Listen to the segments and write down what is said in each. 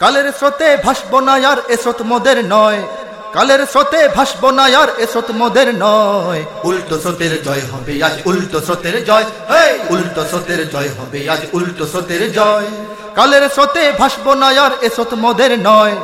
কালের স্রোতে ভাসব না আর এ স্রোত মোদের নয়। কালের স্রোতে ভাসব না আর এ স্রোত মোদের নয়। উল্টো স্রোতের জয় হবে আজ উল্টো স্রোতের জয়। হেই! উল্টো স্রোতের জয় হবে আজ উল্টো স্রোতের জয়। কালের স্রোতে ভাসব না আর এ স্রোত মোদের নয়।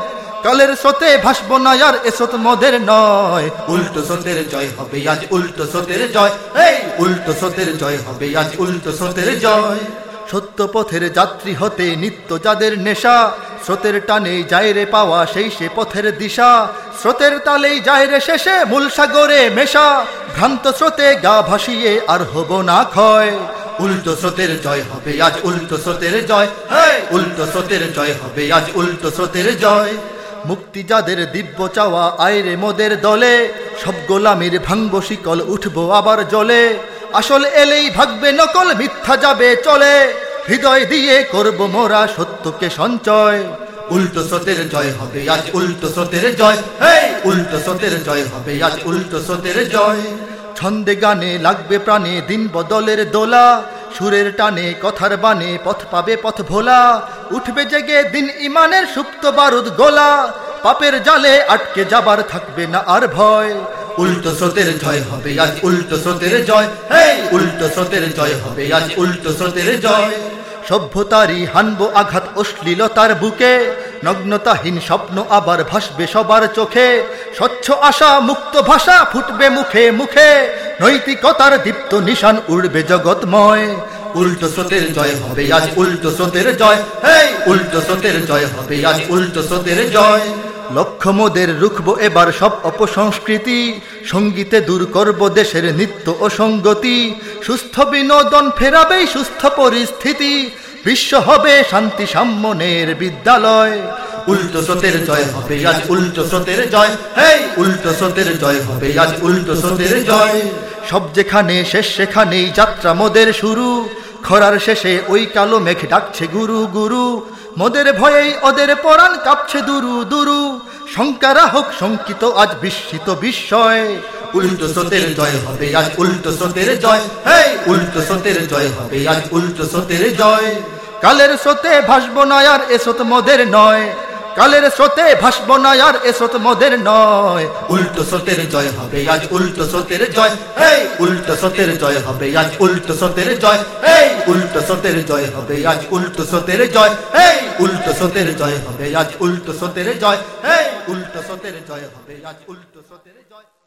কালের স্রোতে ভাসব না আর এ স্রোত মোদের নয়। উল্টো স্রোতের জয় হবে আজ উল্টো স্রোতের জয়। এই উল্টো স্রোতের জয় হবে আজ উল্টো স্রোতের জয়। সত্য পথের যাত্রী হতে নিত্য যাদের নেশা স্রোতের টানে যায় রে পাওয়া সেই সে পথের দিশা। স্রোতের তালেই যায় রে শেষে মূল সাগরে মেশা। ভ্রান্ত স্রোতে গা ভাসিয়ে আর হব না ক্ষয়। উল্টো স্রোতের জয় হবে আজ উল্টো স্রোতের জয়! উল্টো স্রোতের জয় হবে আজ উল্টো স্রোতের জয়। মুক্তি যাদের দিব্য চাওয়া আয়রে মোদের দলে। সব গোলামির ভাঙ্গ শিকল, উঠবো আবার জলে। আসল এলেই ভাগবে নকল, মিথ্যা যাবে চলে। হৃদয় দিয়ে করব মোরা সত্যকে সঞ্চয়। উল্টো স্রোতের জয় হবে, আজ উল্টো স্রোতের জয়। উল্টো স্রোতের জয় হবে, আজ উল্টো স্রোতের জয়। ছন্দে গানে লাগবে প্রাণে দিন বদলের দোলা। সুরের টানে কথার বানে পথ পাবে পথ ভোলা। উঠবে জেগে দিন ইমানের সুপ্ত বারুদ গোলা। পাপের জালে আটকে যাবার থাকবে না আর ভয়। উল্টো স্রোতের জয় হবে আজ, উল্টো স্রোতের জয়। হেই! উল্টো স্রোতের জয় হবে আজ, উল্টো স্রোতের জয়। সভ্যতারই হানবো আঘাত অশ্লীলতার বুকে, নগ্নতাহীন স্বপ্ন আবার ভাসবে সবার চোখে। স্বচ্ছ আশা, মুক্ত ভাষা ফুটবে মুখে মুখে, নৈতিকতার দীপ্ত নিশান উড়বে জগৎময়। উল্টো স্রোতের জয় হবে আজ, উল্টো স্রোতের জয়। হেই! উল্টো স্রোতের জয় হবে আজ, উল্টো স্রোতের জয়। লক্ষ্য মোদের রুখবো এবার সব অপসংস্কৃতি। সঙ্গীতে দূর করব দেশের নিত্য অসঙ্গতি। সুস্থ বিনোদন ফেরাবেই সুস্থ পরিস্থিতি। বিশ্ব হবে শান্তি সাম্যনের বিদ্যালয়। উল্টো স্রোতের জয় হবে, আজ উল্টো স্রোতের জয়। হেই, উল্টো স্রোতের জয় হবে, আজ উল্টো স্রোতের জয়। সব যেখানে শেষ সেখানেই যাত্রা মোদের শুরু। খরার শেষে ওই কালো মেঘ ডাকছে গুরু গুরু। মোদের ভয়েই ওদের পরাণ কাঁপছে দুরু দুরু। শঙ্কারা হোক শঙ্কিত, আজ বিস্মিত বিস্ময়। উল্টো স্রোতের জয় হবে, আজ উল্টো স্রোতের জয়। হে উল্টো স্রোতের জয় হবে, আজ উল্টো স্রোতের জয়। কালের স্রোতে ভাসব না আর এ স্রোত মদের নয়। কালের স্রোতে ভাসব না আর এ স্রোত মদের নয় উল্টো স্রোতের জয় হবে আজ উল্টো স্রোতের জয় এই উল্টো স্রোতের জয় হবে আজ উল্টো স্রোতের জয় এই উল্টো স্রোতের জয় হবে আজ উল্টো স্রোতের জয় এই উল্টো স্রোতের জয় হবে আজ উল্টো স্রোতের জয় এই উল্টো স্রোতের জয় হবে আজ উল্টো স্রোতের জয়